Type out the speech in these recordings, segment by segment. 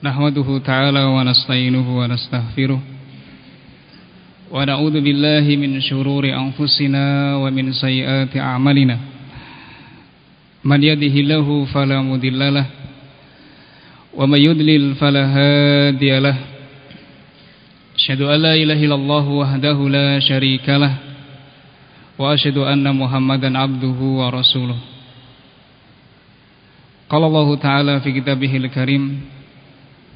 نحمده تعالى ونستعينه ونستغفره ونعوذ بالله من شرور أنفسنا ومن سيئات أعمالنا. من يده الله فلا مضل له ومن يضلل فلا هادي له. أشهد أن لا إله إلا الله وحده لا شريك له وأشهد أن محمدا عبده ورسوله. قال الله تعالى في كتابه الكريم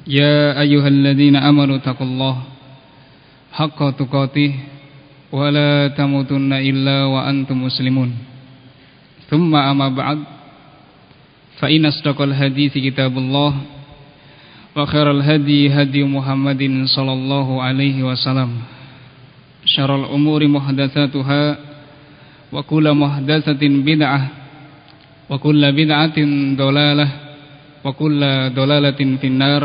يا أيها الذين أمنوا اتقوا الله حق تقاته ولا تموتن إلا وأنتم مسلمون. ثم أما بعد فإن أصدق الحديث كتاب الله وخير الهدي هدي محمد صلى الله عليه وسلم. شر الأمور محدثاتها وكل محدثة بدعة وكل بدعة ضلالة وكل ضلالة في النار.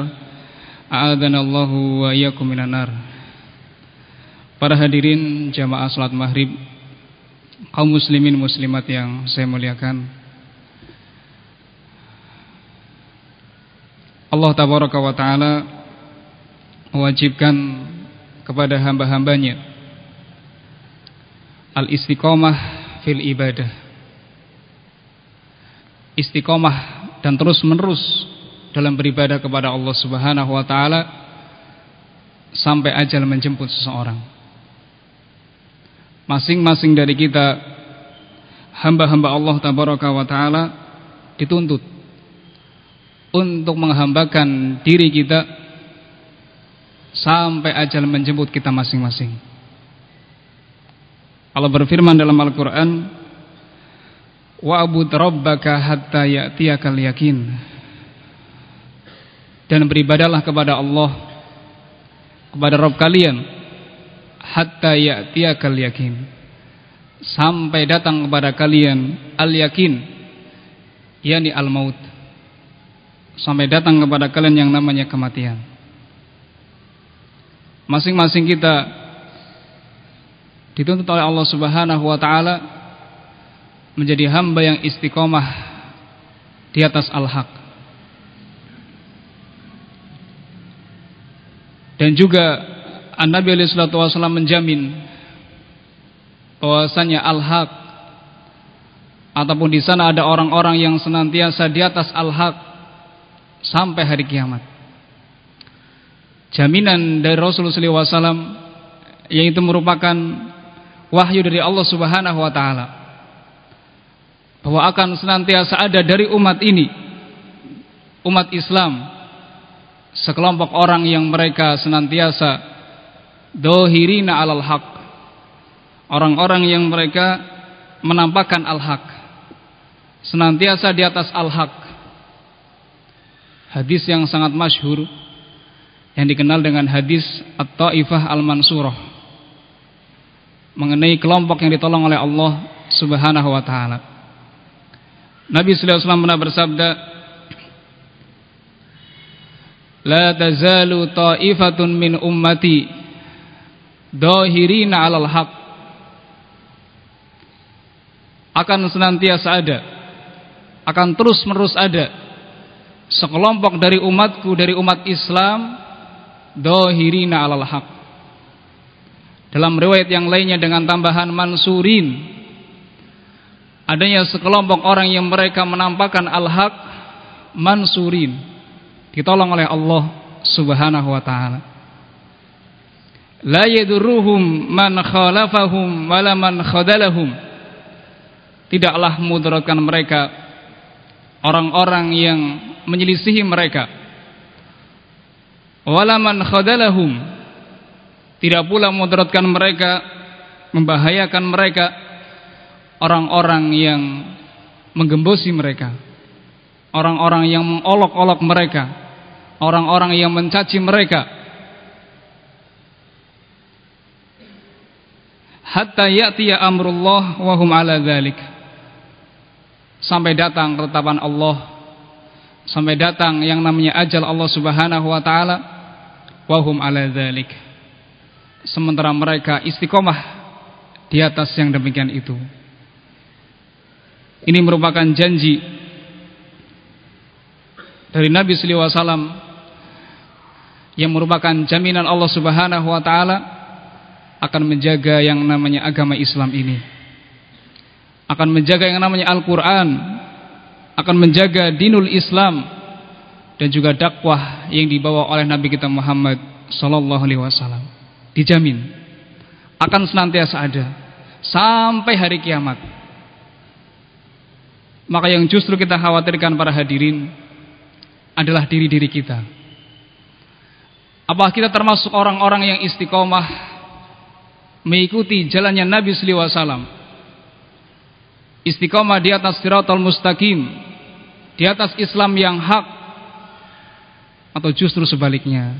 A'adhanallahu wa iyakum minanar Para hadirin jamaah salat maghrib Kaum muslimin muslimat yang saya muliakan. Allah tabaraka wa ta'ala Mewajibkan kepada hamba-hambanya Al-istiqomah fil ibadah. Istiqomah dan terus menerus dalam beribadah kepada Allah Subhanahu wa taala sampai ajal menjemput seseorang masing-masing dari kita hamba-hamba Allah tabaraka wa taala dituntut untuk menghambakan diri kita sampai ajal menjemput kita masing-masing. Allah berfirman dalam Al-Qur'an, "Wa'bud rabbaka hatta ya'tiyakal yakin." Dan beribadalah kepada Allah kepada Rabb kalian hatta ya'tiyakal yakin. Sampai datang kepada kalian al-yakin yakni al-maut sampai datang kepada kalian yang namanya kematian. Masing-masing kita dituntut oleh Allah Subhanahu wa taala menjadi hamba yang istiqomah di atas al-haq. Dan juga An-Nabi alaihi wasallam menjamin bahwasanya al-haq ataupun di sana ada orang-orang yang senantiasa di atas al-haq sampai hari kiamat. Jaminan dari Rasulullah SAW yang itu merupakan wahyu dari Allah Subhanahu wa taala bahwa akan senantiasa ada dari umat ini umat Islam sekelompok orang yang mereka senantiasa dohirina alal haq. Orang-orang yang mereka menampakkan al-haq senantiasa di atas al-haq hadis yang sangat masyhur yang dikenal dengan hadis At-Taifah Al-Mansurah mengenai kelompok yang ditolong oleh Allah Subhanahu wa taala. Nabi sallallahu alaihi wasallam pernah bersabda, "La tazalu ta'ifatun min ummati dahirina 'alal haq." Akan senantiasa ada, akan terus-menerus ada sekelompok dari umatku dari umat Islam dohirina alal haq dalam riwayat yang lainnya dengan tambahan mansurin adanya sekelompok orang yang mereka menampakkan al-haq mansurin ditolong oleh Allah subhanahu wa ta'ala. La yadurruhum man khalafahum wala man khadalahum. Tidaklah mudaratkan mereka orang-orang yang menyelisihi mereka. Walaman khadalahum. Tidak pula mudaratkan mereka membahayakan mereka orang-orang yang menggembosi mereka orang-orang yang mengolok-olok mereka orang-orang yang mencaci mereka. Hatta ya'tiya amrullah wa hum ala dzalik sampai datang ketetapan Allah. Sampai datang yang namanya ajal Allah Subhanahu wa taala wahum ala dzalik sementara mereka istiqomah di atas yang demikian itu. Ini merupakan janji dari Nabi sallallahu alaihi wasallam yang merupakan jaminan Allah Subhanahu wa taala akan menjaga yang namanya agama Islam ini. Akan menjaga yang namanya Al-Qur'an, akan menjaga dinul Islam dan juga dakwah yang dibawa oleh Nabi kita Muhammad sallallahu alaihi wasallam. Dijamin akan senantiasa ada sampai hari kiamat. Maka yang justru kita khawatirkan para hadirin adalah diri-diri kita. Apakah kita termasuk orang-orang yang istiqomah mengikuti jalannya Nabi sallallahu alaihi wasallam? Istiqomah di atas siratal mustaqim, di atas Islam yang hak atau justru sebaliknya?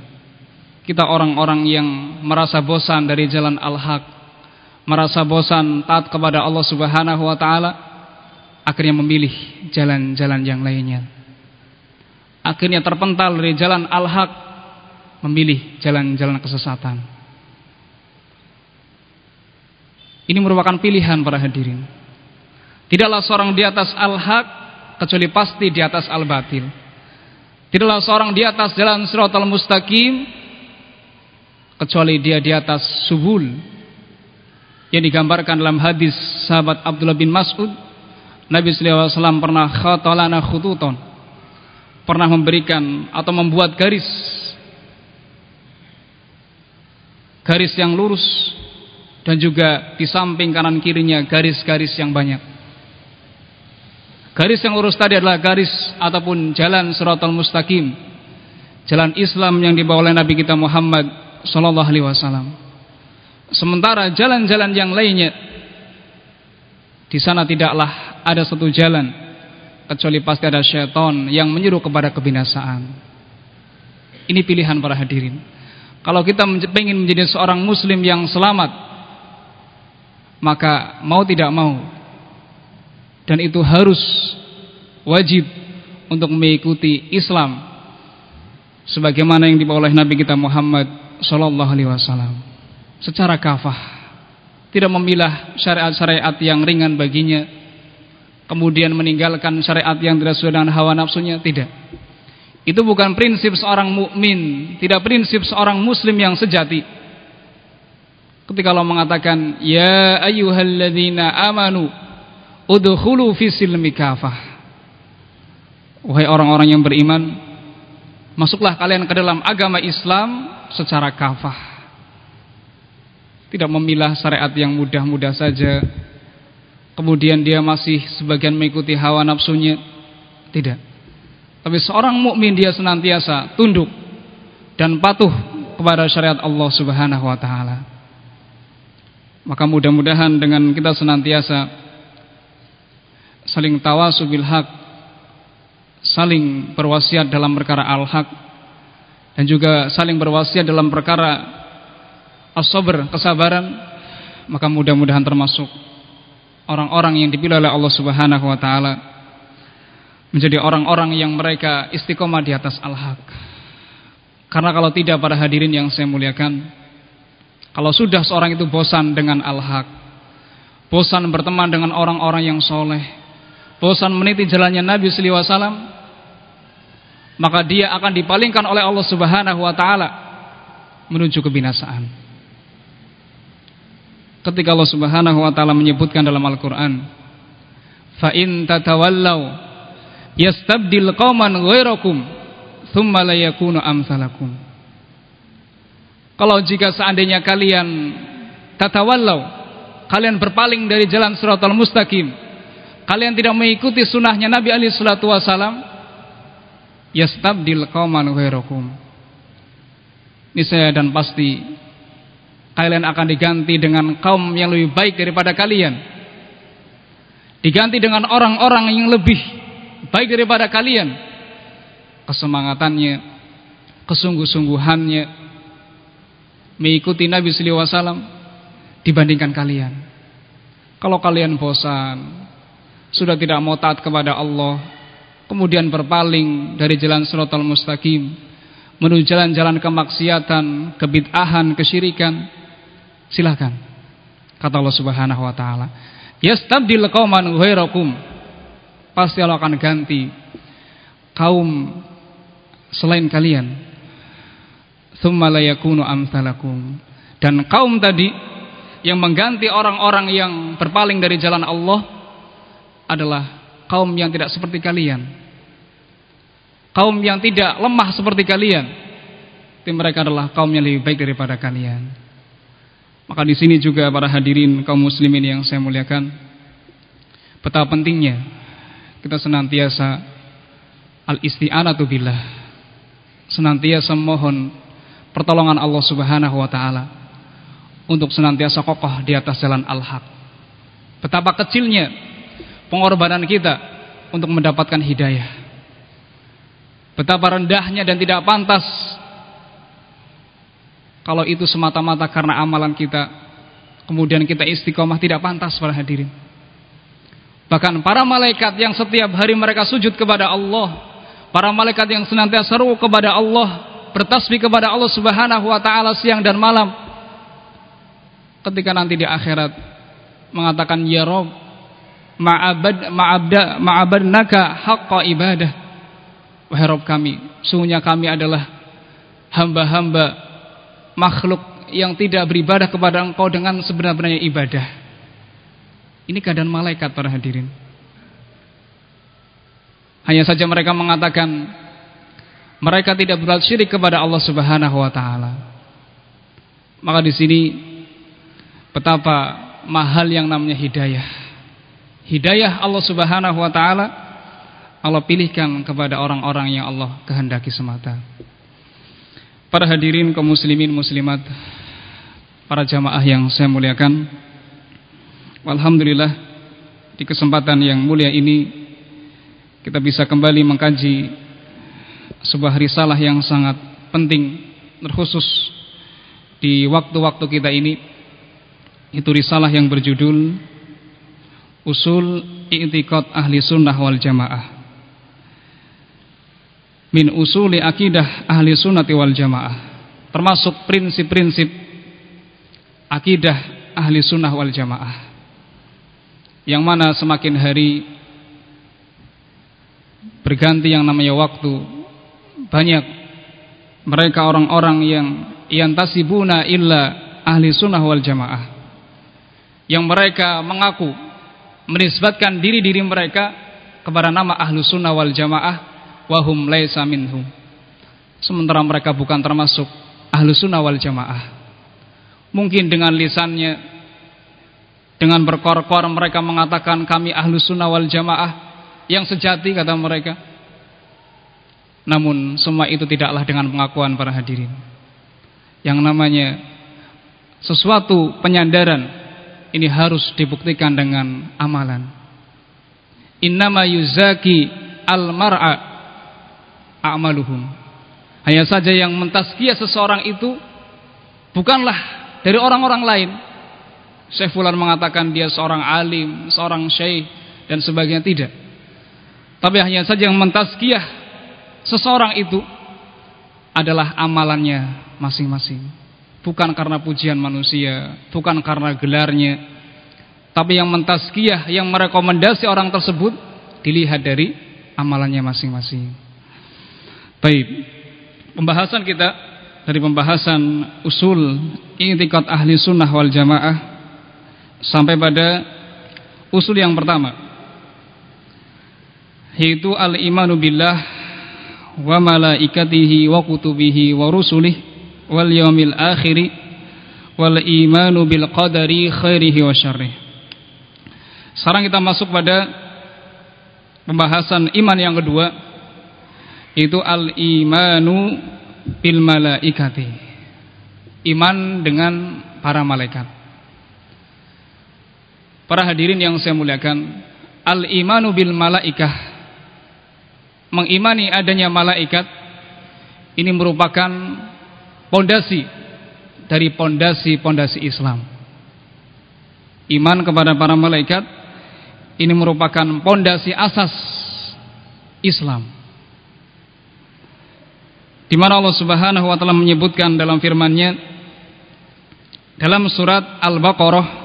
Kita orang-orang yang merasa bosan dari jalan al-haq, merasa bosan taat kepada Allah Subhanahu wa taala, akhirnya memilih jalan-jalan yang lainnya. Akhirnya terpental dari jalan al-haq, memilih jalan-jalan kesesatan. Ini merupakan pilihan para hadirin. Tidaklah seorang di atas al-haq kecuali pasti di atas al-batil. Tidaklah seorang di atas jalan siratal mustaqim kecuali dia di atas subul yang digambarkan dalam hadis sahabat Abdullah bin Mas'ud Nabi sallallahu pernah khatalana khututon pernah memberikan atau membuat garis garis yang lurus dan juga di samping kanan kirinya garis-garis yang banyak Garis yang lurus tadi adalah garis ataupun jalan suratul mustaqim. Jalan Islam yang dibawa oleh Nabi kita Muhammad sallallahu alaihi wasallam. Sementara jalan-jalan yang lainnya di sana tidaklah ada satu jalan kecuali pasti ada syaitan yang menyuruh kepada kebinasaan. Ini pilihan para hadirin. Kalau kita ingin menjadi seorang muslim yang selamat, maka mau tidak mau dan itu harus wajib untuk mengikuti Islam sebagaimana yang dibawa oleh Nabi kita Muhammad sallallahu alaihi wasallam secara kafah tidak memilah syariat-syariat yang ringan baginya kemudian meninggalkan syariat yang tidak sesuai dengan hawa nafsunya tidak itu bukan prinsip seorang mukmin tidak prinsip seorang muslim yang sejati ketika Allah mengatakan ya ayyuhalladzina amanu Udkhulu fi silmi kafah. Wahai orang-orang yang beriman, masuklah kalian ke dalam agama Islam secara kafah. Tidak memilah syariat yang mudah-mudah saja. Kemudian dia masih sebagian mengikuti hawa nafsunya. Tidak. Tapi seorang mukmin dia senantiasa tunduk dan patuh kepada syariat Allah Subhanahu wa taala. Maka mudah-mudahan dengan kita senantiasa saling tawasu bil haq saling berwasiat dalam perkara al-haq dan juga saling berwasiat dalam perkara as-sabr kesabaran maka mudah-mudahan termasuk orang-orang yang dipilih oleh Allah Subhanahu wa taala menjadi orang-orang yang mereka istiqomah di atas al-haq karena kalau tidak para hadirin yang saya muliakan kalau sudah seorang itu bosan dengan al-haq bosan berteman dengan orang-orang yang soleh bosan meniti jalannya Nabi sallallahu alaihi wasallam maka dia akan dipalingkan oleh Allah Subhanahu wa taala menuju kebinasaan. Ketika Allah Subhanahu wa taala menyebutkan dalam Al-Qur'an, "Fa in tatawallau yastabdil qauman ghairakum tsumma la yakunu amsalakum." Kalau jika seandainya kalian tatawallau, kalian berpaling dari jalan siratal mustaqim, kalian tidak mengikuti sunnahnya Nabi Ali Shallallahu Wasallam, yastabdil kauman ghairakum. saya dan pasti kalian akan diganti dengan kaum yang lebih baik daripada kalian. Diganti dengan orang-orang yang lebih baik daripada kalian. Kesemangatannya, kesungguh-sungguhannya mengikuti Nabi Sallallahu Alaihi Wasallam dibandingkan kalian. Kalau kalian bosan, sudah tidak mau taat kepada Allah, kemudian berpaling dari jalan suratul mustaqim, menuju jalan-jalan kemaksiatan, kebid'ahan, kesyirikan, silakan. Kata Allah Subhanahu wa taala, "Yastabdil qauman ghairakum." Pasti Allah akan ganti kaum selain kalian. Thumma yakunu amsalakum. Dan kaum tadi yang mengganti orang-orang yang berpaling dari jalan Allah adalah kaum yang tidak seperti kalian. Kaum yang tidak lemah seperti kalian. Tim mereka adalah kaum yang lebih baik daripada kalian. Maka di sini juga para hadirin kaum muslimin yang saya muliakan betapa pentingnya kita senantiasa al-isti'anatu billah senantiasa mohon pertolongan Allah Subhanahu wa taala untuk senantiasa kokoh di atas jalan al-haq. Betapa kecilnya pengorbanan kita untuk mendapatkan hidayah. Betapa rendahnya dan tidak pantas kalau itu semata-mata karena amalan kita kemudian kita istiqomah tidak pantas para hadirin. Bahkan para malaikat yang setiap hari mereka sujud kepada Allah, para malaikat yang senantiasa seru kepada Allah, bertasbih kepada Allah Subhanahu wa taala siang dan malam. Ketika nanti di akhirat mengatakan ya Rob ma'abad ma'abda ma'abadnaka haqqa ibadah. Wahai Rob kami, sungguhnya kami adalah hamba-hamba makhluk yang tidak beribadah kepada Engkau dengan sebenar-benarnya ibadah. Ini keadaan malaikat para hadirin. Hanya saja mereka mengatakan mereka tidak berbuat syirik kepada Allah Subhanahu wa taala. Maka di sini betapa mahal yang namanya hidayah. Hidayah Allah Subhanahu wa taala Allah pilihkan kepada orang-orang yang Allah kehendaki semata. Para hadirin kaum muslimin muslimat, para jamaah yang saya muliakan. Alhamdulillah di kesempatan yang mulia ini kita bisa kembali mengkaji sebuah risalah yang sangat penting terkhusus di waktu-waktu kita ini. Itu risalah yang berjudul Usul I'tiqad Ahli Sunnah wal Jamaah. Min usuli akidah ahli sunnati wal jamaah. Termasuk prinsip-prinsip akidah ahli sunnah wal jamaah yang mana semakin hari berganti yang namanya waktu. Banyak mereka orang-orang yang yantasibuna illa ahli sunnah wal jamaah. Yang mereka mengaku menisbatkan diri-diri mereka kepada nama ahlu sunnah wal jamaah wahum laisa minhum. Sementara mereka bukan termasuk ahlu sunnah wal jamaah. Mungkin dengan lisannya dengan berkor-kor mereka mengatakan kami ahlu sunnah wal jamaah yang sejati kata mereka namun semua itu tidaklah dengan pengakuan para hadirin. Yang namanya sesuatu penyandaran ini harus dibuktikan dengan amalan. Innama yuzaki al-mar'a a'maluhum. Hanya saja yang mentazkiyah seseorang itu bukanlah dari orang-orang lain. Syekh Fulan mengatakan dia seorang alim, seorang syekh dan sebagainya tidak. Tapi hanya saja yang mentazkiyah seseorang itu adalah amalannya masing-masing. Bukan karena pujian manusia, bukan karena gelarnya, tapi yang mentazkiyah, yang merekomendasi orang tersebut dilihat dari amalannya masing-masing. Baik. Pembahasan kita dari pembahasan usul intikat ahli sunnah wal jamaah sampai pada usul yang pertama yaitu al-imanu billah wa malaikatihi wa kutubihi wa rusulih wal yaumil akhiri wal imanu bil qadari khairihi wa syarrih. Sekarang kita masuk pada pembahasan iman yang kedua itu al imanu bil malaikati. Iman dengan para malaikat. Para hadirin yang saya muliakan, al imanu bil malaikah mengimani adanya malaikat ini merupakan pondasi dari pondasi-pondasi Islam. Iman kepada para malaikat ini merupakan pondasi asas Islam. Di mana Allah Subhanahu wa taala menyebutkan dalam firman-Nya dalam surat Al-Baqarah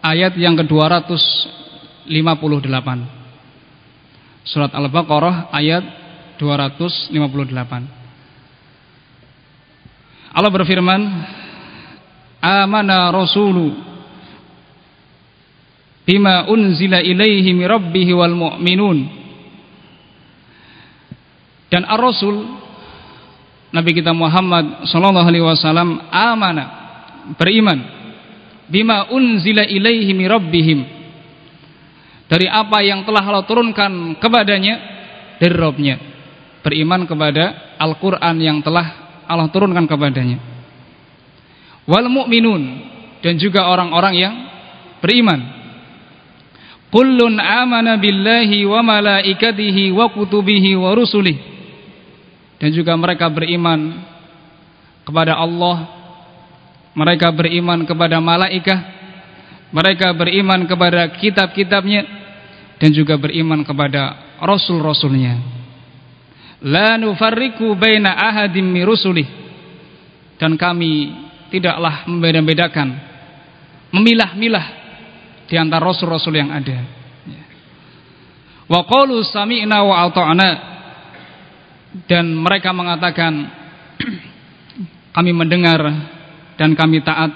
ayat yang ke-258. Surat Al-Baqarah ayat 258. Allah berfirman amana rasulu bima unzila ilaihi min rabbih wal mu'minun dan ar-rasul Nabi kita Muhammad sallallahu alaihi wasallam amana beriman bima unzila ilaihi rabbihim. Dari apa yang telah Allah turunkan kepadanya dari Rabbnya. Beriman kepada Al-Quran yang telah Allah turunkan kepadanya. Wal mu'minun dan juga orang-orang yang beriman. Kullun amana billahi wa malaikatihi wa kutubihi wa rusulih dan juga mereka beriman kepada Allah mereka beriman kepada malaikat mereka beriman kepada kitab-kitabnya. Dan juga beriman kepada rasul-rasulnya. La nufarriqu baina ahadim min rusulih dan kami tidaklah membeda-bedakan memilah-milah di antara rasul-rasul yang ada. Wa qalu sami'na wa ata'na. Dan mereka mengatakan kami mendengar dan kami taat.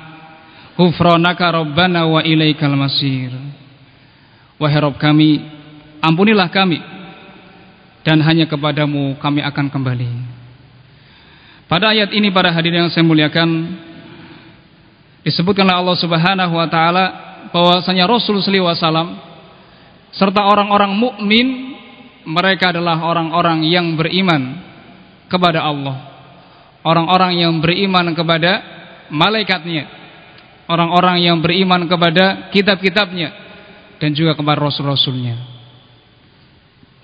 Ghufranaka rabbana wa ilaikal masir. Wahai Rabb kami ampunilah kami. Dan hanya kepadamu kami akan kembali. Pada ayat ini para hadirin yang saya muliakan disebutkanlah Allah Subhanahu wa taala bahwasanya Rasul sallallahu alaihi wasallam serta orang-orang mukmin mereka adalah orang-orang yang beriman kepada Allah. Orang-orang yang beriman kepada malaikatnya. Orang-orang yang beriman kepada kitab-kitabnya dan juga kepada rasul-rasulnya.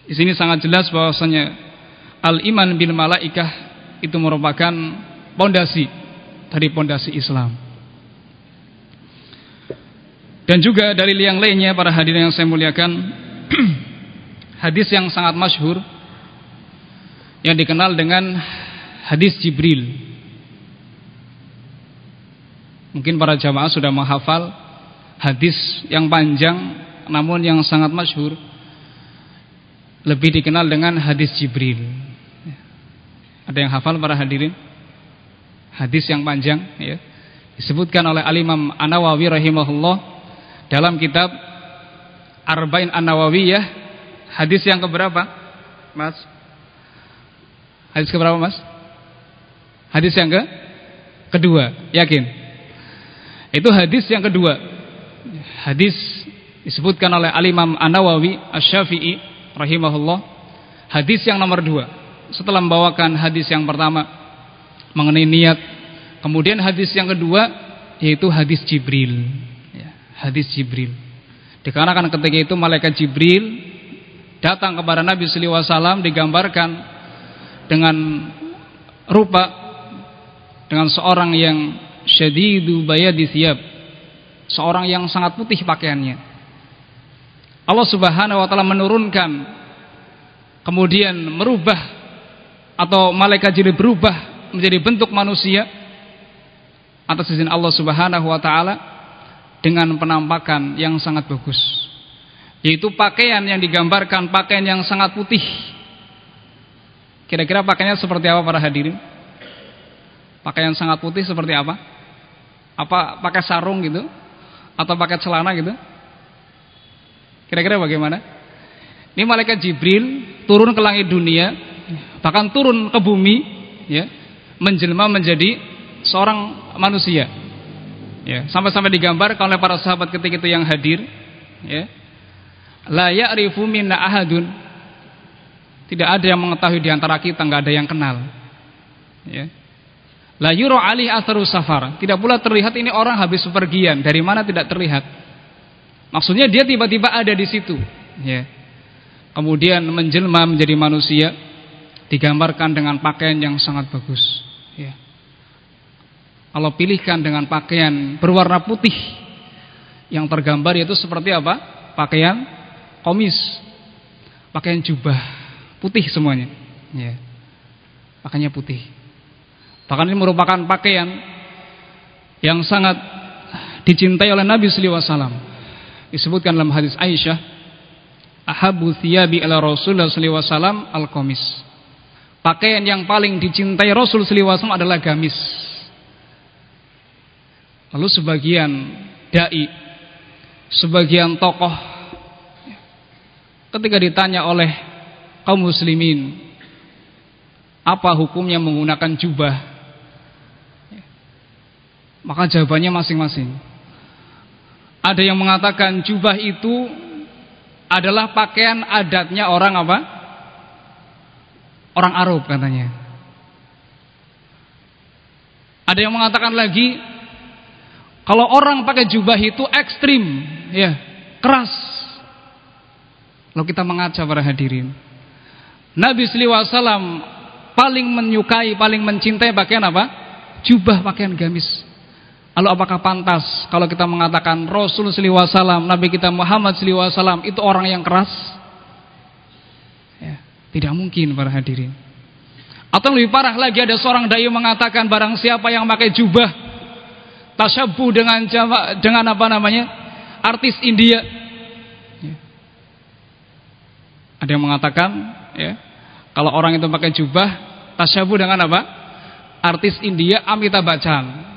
Di sini sangat jelas bahwasanya al-iman bil malaikah itu merupakan pondasi dari pondasi Islam. Dan juga dalil yang lainnya para hadirin yang saya muliakan hadis yang sangat masyhur yang dikenal dengan hadis Jibril. Mungkin para jamaah sudah menghafal hadis yang panjang namun yang sangat masyhur lebih dikenal dengan hadis Jibril. Ada yang hafal para hadirin? Hadis yang panjang ya. Disebutkan oleh Al-Imam An-Nawawi rahimahullah dalam kitab Arba'in An-Nawawiyah hadis yang keberapa? Mas? Hadis keberapa, Mas? Hadis yang ke kedua, yakin? Itu hadis yang kedua. Hadis disebutkan oleh Al-Imam An-Nawawi Asy-Syafi'i rahimahullah. Hadis yang nomor dua. Setelah membawakan hadis yang pertama mengenai niat, kemudian hadis yang kedua yaitu hadis Jibril hadis Jibril. Dikarenakan ketika itu malaikat Jibril datang kepada Nabi sallallahu alaihi wasallam digambarkan dengan rupa dengan seorang yang syadidu bayadi thiyab, seorang yang sangat putih pakaiannya. Allah Subhanahu wa taala menurunkan kemudian merubah atau malaikat Jibril berubah menjadi bentuk manusia atas izin Allah Subhanahu wa taala dengan penampakan yang sangat bagus yaitu pakaian yang digambarkan pakaian yang sangat putih. Kira-kira pakaiannya seperti apa para hadirin pakaian sangat putih seperti apa? Apa pakai sarung gitu? Atau pakai celana gitu? Kira-kira bagaimana? Ini malaikat Jibril turun ke langit dunia bahkan turun ke bumi ya menjelma menjadi seorang manusia. Ya sampai-sampai digambarkan oleh para sahabat ketika itu yang hadir ya. La ya'rifu minna ahadun. Tidak ada yang mengetahui di antara kita enggak ada yang kenal ya la yura ali atharu safar. Tidak pula terlihat ini orang habis bepergian dari mana tidak terlihat? Maksudnya dia tiba-tiba ada di situ. Ya. Kemudian menjelma menjadi manusia digambarkan dengan pakaian yang sangat bagus. Ya. Allah pilihkan dengan pakaian berwarna putih. Yang tergambar yaitu seperti apa? Pakaian komis, pakaian jubah. Putih semuanya. Ya. Pakaiannya putih. Bahkan ini merupakan pakaian yang sangat dicintai oleh Nabi sallallahu alaihi wasallam. Disebutkan dalam hadis Aisyah, "Ahabbu thiyabi ala Rasulullah sallallahu alaihi wasallam al-qamis." Pakaian yang paling dicintai Rasul sallallahu alaihi wasallam adalah gamis Lalu sebagian dai, sebagian tokoh ketika ditanya oleh kaum muslimin apa hukumnya menggunakan jubah maka jawabannya masing-masing ada yang mengatakan jubah itu adalah pakaian adatnya orang apa orang Arab katanya ada yang mengatakan lagi kalau orang pakai jubah itu ekstrim, ya, keras. Lalu kita mengaca para hadirin. Nabi wasallam paling menyukai, paling mencintai pakaian apa? Jubah pakaian gamis. Lalu apakah pantas kalau kita mengatakan Rasul sallallahu Nabi kita Muhammad sallallahu itu orang yang keras? Ya, tidak mungkin para hadirin. Atau lebih parah lagi ada seorang dai mengatakan barang siapa yang pakai jubah tasyabuh dengan dengan apa namanya artis India ya. ada yang mengatakan ya kalau orang itu pakai jubah tasyabuh dengan apa artis India Amitabh Bachchan.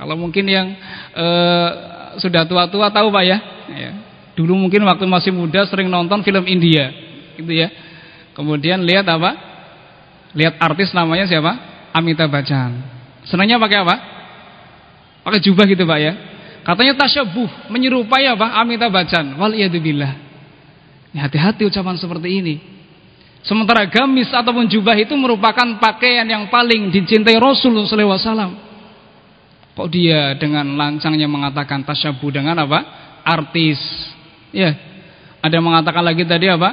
Kalau mungkin yang eh, sudah tua-tua tahu pak ya. ya dulu mungkin waktu masih muda sering nonton film India gitu ya kemudian lihat apa lihat artis namanya siapa Amitabh Bachchan senangnya pakai apa pakai jubah gitu Pak ya. Katanya tasyabuh, menyerupai apa? Amitabh Bachchan. Wal billah. Hati-hati ucapan seperti ini. Sementara gamis ataupun jubah itu merupakan pakaian yang paling dicintai Rasulullah SAW. Kok dia dengan lancangnya mengatakan tasyabuh dengan apa? Artis. Ya. Ada yang mengatakan lagi tadi apa?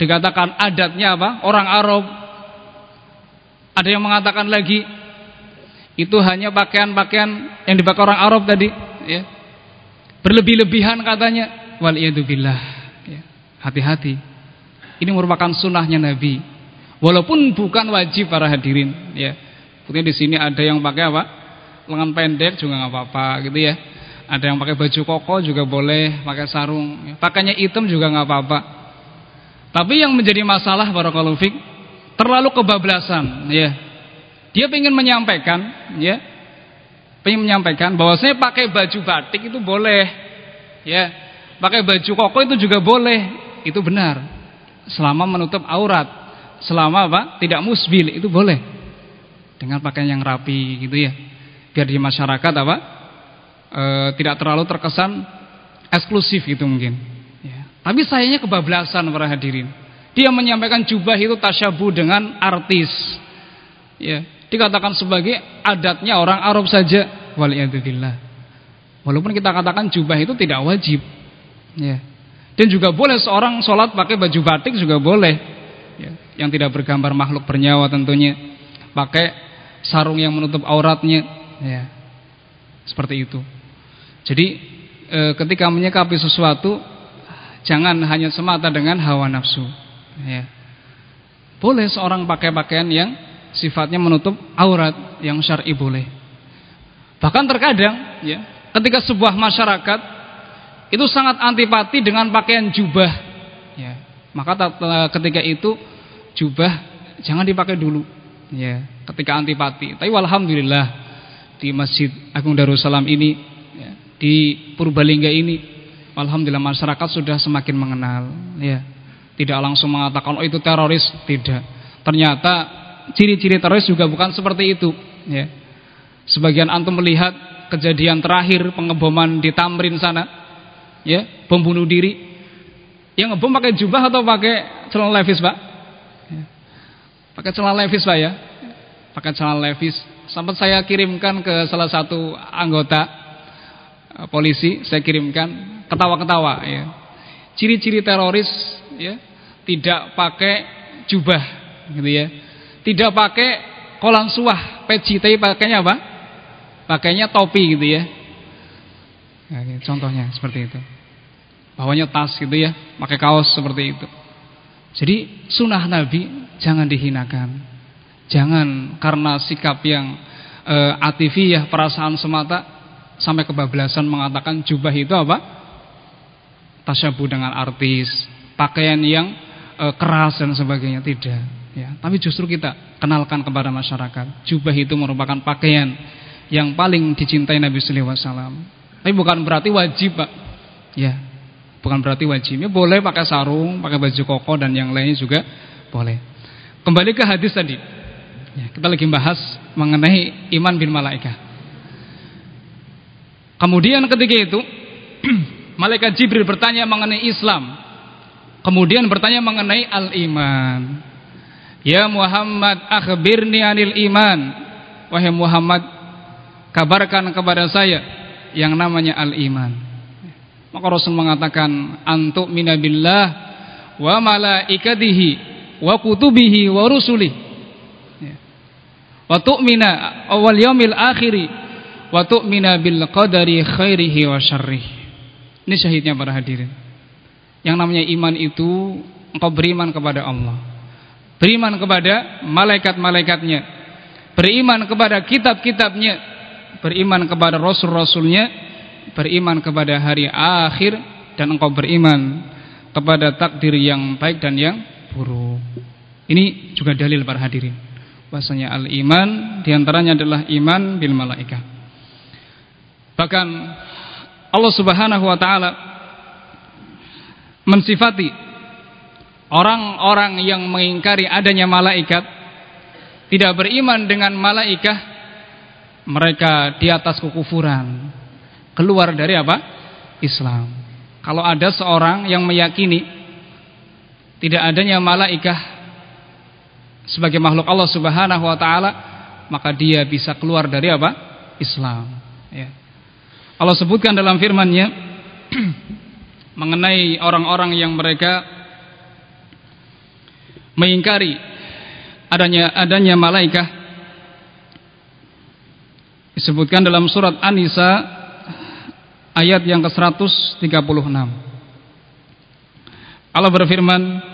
Dikatakan adatnya apa? Orang Arab. Ada yang mengatakan lagi itu hanya pakaian-pakaian yang dipakai orang Arab tadi ya. berlebih-lebihan katanya wal billah ya. hati-hati ini merupakan sunnahnya Nabi walaupun bukan wajib para hadirin ya di sini ada yang pakai apa lengan pendek juga nggak apa-apa gitu ya. Ada yang pakai baju koko juga boleh pakai sarung. Ya. pakainya hitam juga nggak apa-apa. Tapi yang menjadi masalah para kalufik terlalu kebablasan ya. Dia ingin menyampaikan, ya, ingin menyampaikan bahwa saya pakai baju batik itu boleh, ya, pakai baju koko itu juga boleh, itu benar, selama menutup aurat, selama apa? Tidak musbil itu boleh, dengan pakaian yang rapi, gitu ya, biar di masyarakat apa? E, tidak terlalu terkesan eksklusif itu mungkin. Ya. Tapi sayangnya kebablasan para hadirin. Dia menyampaikan jubah itu tasyabu dengan artis. Ya, dikatakan sebagai adatnya orang Arab saja waliyadzubillah walaupun kita katakan jubah itu tidak wajib ya dan juga boleh seorang sholat pakai baju batik juga boleh ya. yang tidak bergambar makhluk bernyawa tentunya pakai sarung yang menutup auratnya ya seperti itu jadi e, ketika menyikapi sesuatu jangan hanya semata dengan hawa nafsu ya boleh seorang pakai pakaian yang sifatnya menutup aurat yang syar'i boleh. Bahkan terkadang ya, ketika sebuah masyarakat itu sangat antipati dengan pakaian jubah ya. Maka ketika itu jubah jangan dipakai dulu ya, ketika antipati. Tapi alhamdulillah di Masjid Agung Darussalam ini ya, di Purbalingga ini alhamdulillah masyarakat sudah semakin mengenal ya. Tidak langsung mengatakan oh itu teroris, tidak. Ternyata ciri-ciri teroris juga bukan seperti itu ya. Sebagian antum melihat kejadian terakhir pengeboman di Tamrin sana ya, pembunuh diri. Yang ngebom pakai jubah atau pakai celana levis, Pak? Ya. Pakai celana levis, Pak ya. Pakai celana levis. Sempat saya kirimkan ke salah satu anggota eh, polisi, saya kirimkan ketawa-ketawa ya. Ciri-ciri teroris ya, tidak pakai jubah gitu ya tidak pakai kolang suah, peci, tapi pakainya apa? Pakainya topi gitu ya. Nah, contohnya seperti itu. Bawanya tas gitu ya, pakai kaos seperti itu. Jadi sunnah Nabi jangan dihinakan. Jangan karena sikap yang e, atifiyah perasaan semata sampai kebablasan mengatakan jubah itu apa? Tasyabuh dengan artis, pakaian yang e, keras dan sebagainya tidak ya tapi justru kita kenalkan kepada masyarakat jubah itu merupakan pakaian yang paling dicintai Nabi sallallahu alaihi wasallam. Tapi bukan berarti wajib, Pak. Ya. Bukan berarti wajib. Ya boleh pakai sarung, pakai baju koko dan yang lainnya juga boleh. Kembali ke hadis tadi. Ya, kita lagi bahas mengenai iman bin malaikat. Kemudian ketika itu malaikat Jibril bertanya mengenai Islam. Kemudian bertanya mengenai al-iman. Ya Muhammad akhbirni anil iman. Wahai Muhammad, kabarkan kepada saya yang namanya al-iman. Maka Rasul mengatakan antuk minabillah wa malaikatihi wa kutubihi wa rusulih. Wa tu'mina awal yaumil akhiri wa tu'mina bil qadari khairihi wa syarrih. Ini syahidnya para hadirin. Yang namanya iman itu engkau beriman kepada Allah. Beriman kepada malaikat-malaikatnya. Beriman kepada kitab-kitabnya. Beriman kepada rasul-rasulnya. Beriman kepada hari akhir dan engkau beriman kepada takdir yang baik dan yang buruk. Ini juga dalil para hadirin. Bahasanya al-iman di antaranya adalah iman bil malaikat. Bahkan Allah Subhanahu wa taala mensifati orang-orang yang mengingkari adanya malaikat tidak beriman dengan malaikat mereka di atas kekufuran keluar dari apa? Islam kalau ada seorang yang meyakini tidak adanya malaikat sebagai makhluk Allah subhanahu wa ta'ala maka dia bisa keluar dari apa? Islam ya. Allah sebutkan dalam firman-Nya mengenai orang-orang yang mereka mengingkari adanya adanya malaikat disebutkan dalam surat An-Nisa ayat yang ke-136 Allah berfirman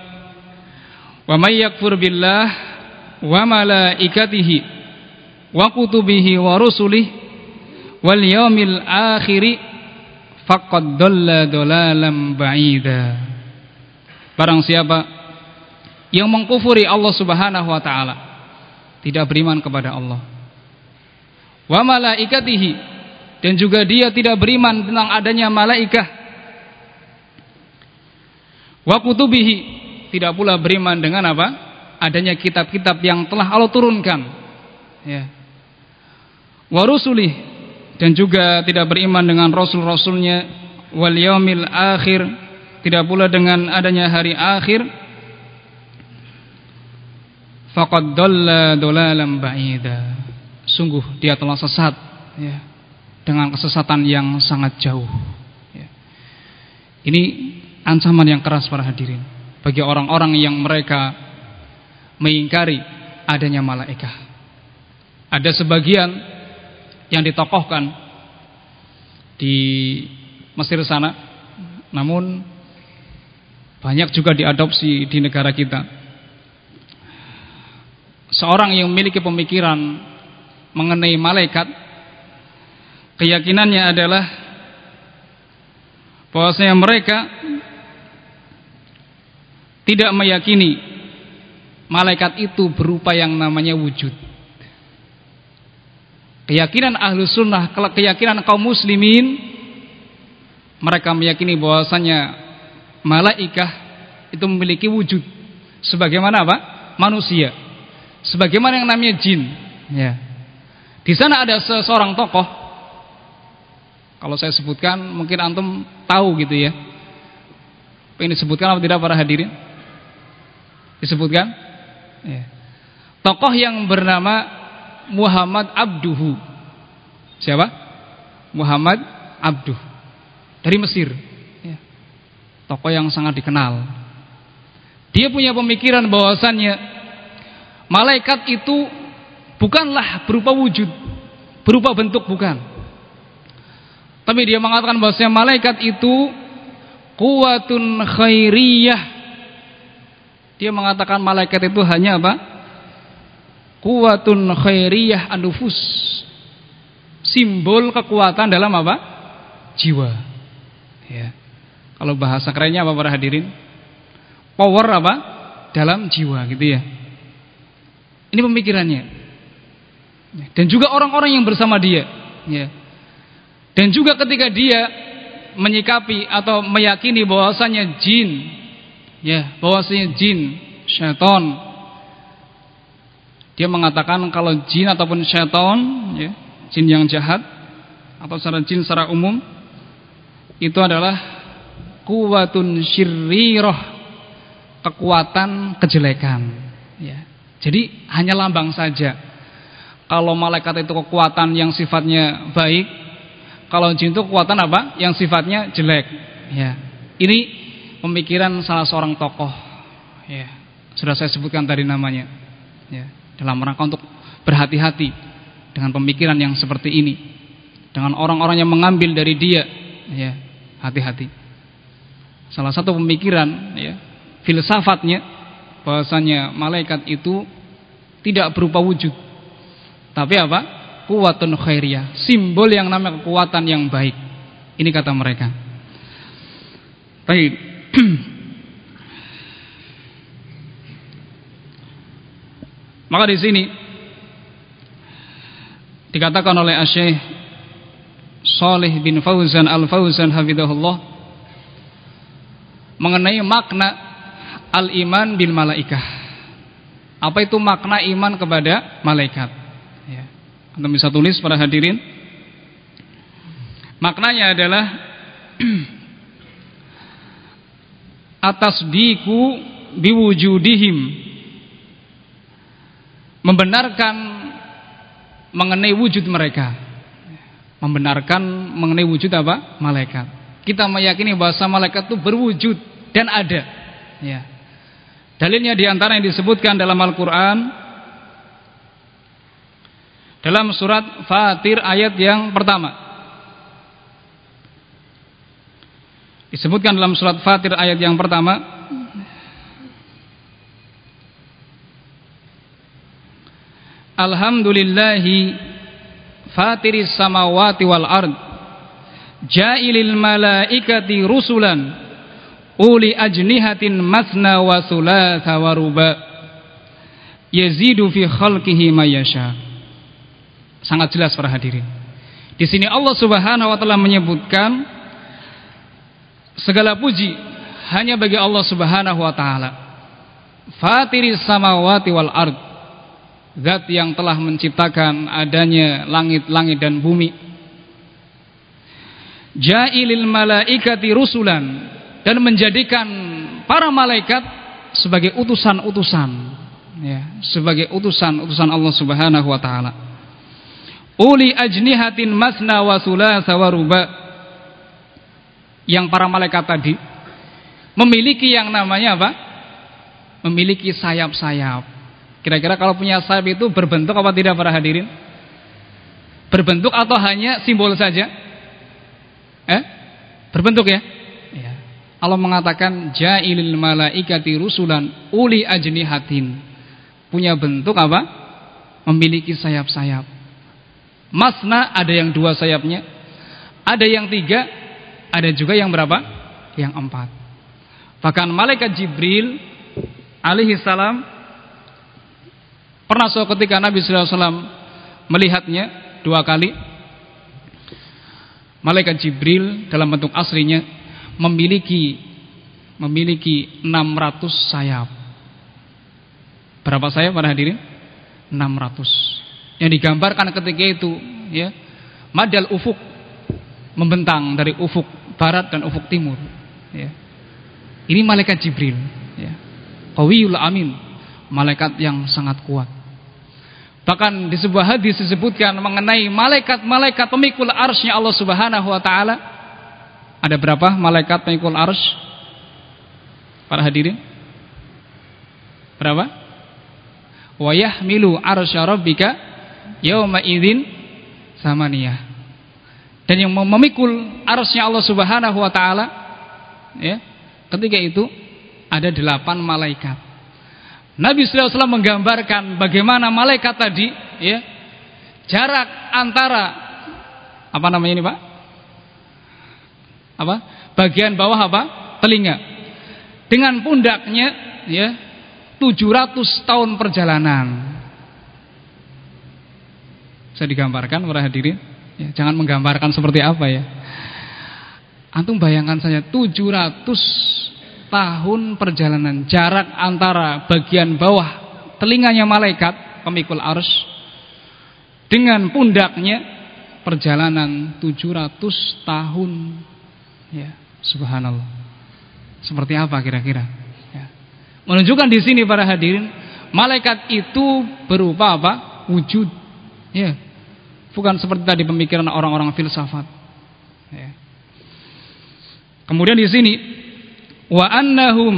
wa may yakfur billah wa malaikatihi wa kutubihi wa rusulihi wal yaumil akhiri faqad dalla dalalam ba'ida. Barang siapa yang mengkufuri Allah Subhanahu wa taala tidak beriman kepada Allah. Wa malaikatihi dan juga dia tidak beriman tentang adanya malaikat wa kutubihi tidak pula beriman dengan apa? Adanya kitab-kitab yang telah Allah turunkan. Ya. Wa rusulih dan juga tidak beriman dengan rasul-rasulnya. Wal yaumil akhir tidak pula dengan adanya hari akhir. Faqad dalla dalalan ba'ida. Sungguh dia telah sesat ya dengan kesesatan yang sangat jauh. Ya. ini ancaman yang keras para hadirin bagi orang-orang yang mereka mengingkari adanya malaikat. Ada sebagian yang ditokohkan di Mesir sana namun banyak juga diadopsi di negara kita. Seorang yang memiliki pemikiran mengenai malaikat keyakinannya adalah bahwasanya mereka tidak meyakini malaikat itu berupa yang namanya wujud Keyakinan ahlu sunnah, keyakinan kaum muslimin, mereka meyakini bahwasanya malaikah itu memiliki wujud sebagaimana apa? manusia. Sebagaimana yang namanya jin, ya. Di sana ada seseorang tokoh kalau saya sebutkan mungkin antum tahu gitu ya. Ini disebutkan apa tidak para hadirin? Disebutkan? Ya. Tokoh yang bernama Muhammad Abduhu. Siapa? Muhammad Abduh. Dari Mesir. Ya. Tokoh yang sangat dikenal. Dia punya pemikiran bahwasannya malaikat itu bukanlah berupa wujud, berupa bentuk bukan. Tapi dia mengatakan bahwasanya malaikat itu kuatun khairiyah. Dia mengatakan malaikat itu hanya apa? kuwatun khairiyah anufus simbol kekuatan dalam apa? Jiwa. Ya. Kalau bahasa kerennya apa para hadirin? Power apa? Dalam jiwa gitu ya. Ini pemikirannya. Dan juga orang-orang yang bersama dia ya. Dan juga ketika dia menyikapi atau meyakini bahwasanya jin ya bahwasanya jin syaitan dia mengatakan kalau jin ataupun syaitan ya jin yang jahat atau secara jin secara umum itu adalah kuwatun syirrirah kekuatan kejelekan ya jadi hanya lambang saja kalau malaikat itu kekuatan yang sifatnya baik, kalau jin itu kekuatan apa? Yang sifatnya jelek. Ya. Ini pemikiran salah seorang tokoh. Ya. Sudah saya sebutkan tadi namanya. Ya. Dalam rangka untuk berhati-hati dengan pemikiran yang seperti ini. Dengan orang-orang yang mengambil dari dia. Ya. Hati-hati. Salah satu pemikiran ya, filsafatnya bahwasanya malaikat itu tidak berupa wujud tapi apa? Kuwatun khairiyah, simbol yang namanya kekuatan yang baik. Ini kata mereka. Baik. Maka di sini dikatakan oleh Syekh Saleh bin Fauzan Al-Fauzan hafizahullah mengenai makna al-iman bil malaikah. Apa itu makna iman kepada malaikat? Anda bisa tulis para hadirin. Maknanya adalah atas diku biwujudihim. Membenarkan mengenai wujud mereka. Membenarkan mengenai wujud apa? Malaikat. Kita meyakini bahwa malaikat itu berwujud dan ada. Ya. Dalilnya di antara yang disebutkan dalam Al-Quran dalam surat Fatir ayat yang pertama. Disebutkan dalam surat Fatir ayat yang pertama. Alhamdulillahi fatiris samawati wal ard. Ja'ilil malaikati rusulan. Uli ajnihatin masna wa thulatha wa ruba. Yazidu fi khalqihi ma yasha' Sangat jelas para hadirin. Di sini Allah Subhanahu wa taala menyebutkan segala puji hanya bagi Allah Subhanahu wa taala. Fatiris samawati wal ard. Zat yang telah menciptakan adanya langit-langit dan bumi. Ja'ilil malaikati rusulan dan menjadikan para malaikat sebagai utusan-utusan ya, sebagai utusan-utusan Allah Subhanahu wa taala uli ajnihatin masna wa wa ruba yang para malaikat tadi memiliki yang namanya apa? memiliki sayap-sayap kira-kira kalau punya sayap itu berbentuk apa tidak para hadirin? berbentuk atau hanya simbol saja? eh? berbentuk ya? ya. Allah mengatakan ja'ilil malaikati rusulan uli ajnihatin punya bentuk apa? memiliki sayap-sayap Masna ada yang dua sayapnya, ada yang tiga, ada juga yang berapa? Yang empat. Bahkan malaikat Jibril alaihi salam pernah suatu ketika Nabi sallallahu alaihi wasallam melihatnya dua kali. Malaikat Jibril dalam bentuk aslinya memiliki memiliki 600 sayap. Berapa sayap para hadirin? 600 yang digambarkan ketika itu ya madal ufuk membentang dari ufuk barat dan ufuk timur. Ya. Ini malaikat Jibril ya. Amin malaikat yang sangat kuat. Bahkan di sebuah hadis disebutkan mengenai malaikat-malaikat pemikul arsy Allah Subhanahu wa taala. Ada berapa malaikat pemikul arsy? Para hadirin? Berapa? Wa yahmilu arsy rabbika yauma idzin samaniyah. Dan yang memikul arusnya Allah Subhanahu wa taala ya, ketika itu ada delapan malaikat. Nabi sallallahu alaihi menggambarkan bagaimana malaikat tadi ya, jarak antara apa namanya ini, Pak? Apa? Bagian bawah apa? Telinga. Dengan pundaknya ya 700 tahun perjalanan Bisa digambarkan para hadirin? Ya, jangan menggambarkan seperti apa ya. Antum bayangkan saja 700 tahun perjalanan jarak antara bagian bawah telinganya malaikat pemikul arus dengan pundaknya perjalanan 700 tahun. Ya subhanallah. Seperti apa kira-kira? Ya. menunjukkan di sini para hadirin malaikat itu berupa apa? Wujud. Ya bukan seperti tadi pemikiran orang-orang filsafat. Ya. kemudian di sini wa annahum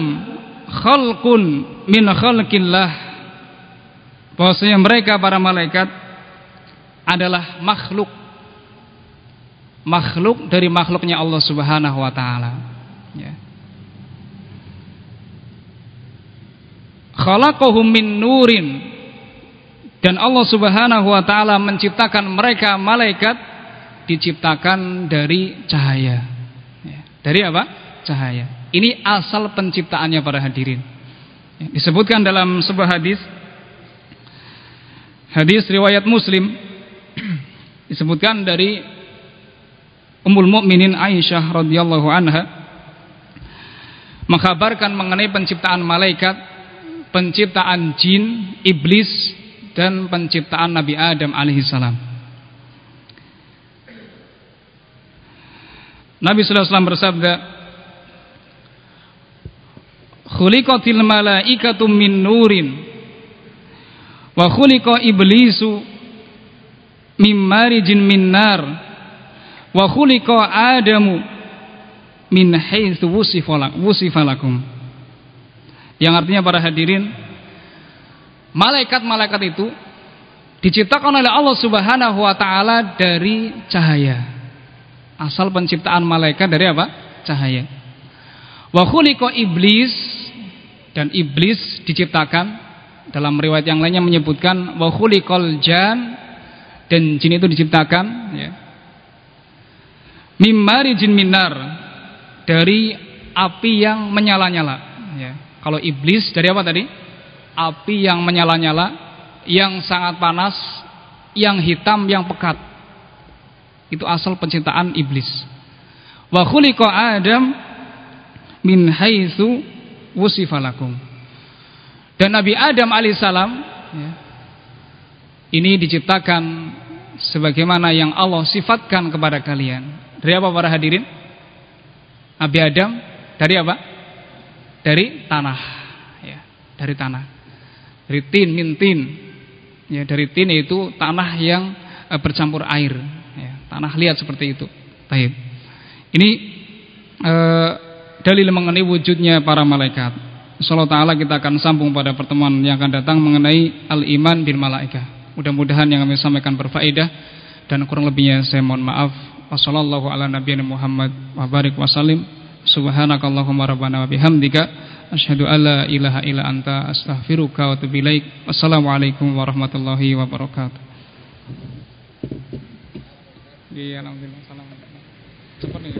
khalqun min khalqillah. Bahwasanya mereka para malaikat adalah makhluk. Makhluk dari makhluknya Allah Subhanahu wa taala. Ya. Khalaqahum min nurin dan Allah Subhanahu wa taala menciptakan mereka malaikat diciptakan dari cahaya ya. dari apa cahaya ini asal penciptaannya para hadirin. Disebutkan dalam sebuah hadis Hadis riwayat Muslim disebutkan dari Ummul Mukminin Aisyah radhiyallahu anha mengkabarkan mengenai penciptaan malaikat, penciptaan jin, iblis dan penciptaan Nabi Adam alaihissalam. Nabi sallallahu alaihi wasallam bersabda, khuliqatil malaikatu min nurin wa khuliqa iblisu min marijin min nar wa khuliqa adamu min haitsu wusifa lakum yang artinya para hadirin malaikat-malaikat itu diciptakan oleh Allah Subhanahu wa taala dari cahaya. Asal penciptaan malaikat dari apa? Cahaya. Wa khuliqa iblis dan iblis diciptakan. Dalam riwayat yang lainnya menyebutkan wa khuliqal jan dan jin itu diciptakan ya. Mimari jin minar dari api yang menyala-nyala ya. Kalau iblis dari apa tadi api yang menyala-nyala yang sangat panas yang hitam yang pekat itu asal penciptaan iblis wa khuliqa adam min haitsu wusifalakum. Dan Nabi Adam alaihissalam ya, ini diciptakan sebagaimana yang Allah sifatkan kepada kalian. Dari apa para hadirin? Nabi Adam dari apa? Dari tanah, ya, dari tanah, dari tin, ya, dari tin itu tanah yang e, bercampur air, ya, tanah liat seperti itu. Taib. Ini e, dalil mengenai wujudnya para malaikat. Insyaallah taala kita akan sambung pada pertemuan yang akan datang mengenai al-iman bil malaikah. Mudah-mudahan yang kami sampaikan berfaedah dan kurang lebihnya saya mohon maaf. Wassallallahu ala nabiyina Muhammad wa barik wasallim. Subhanakallahumma rabbana wa bihamdika asyhadu alla ilaha illa anta astaghfiruka wa atubu ilaik. Wassalamualaikum warahmatullahi wabarakatuh. Di alhamdulillah salam. Nih,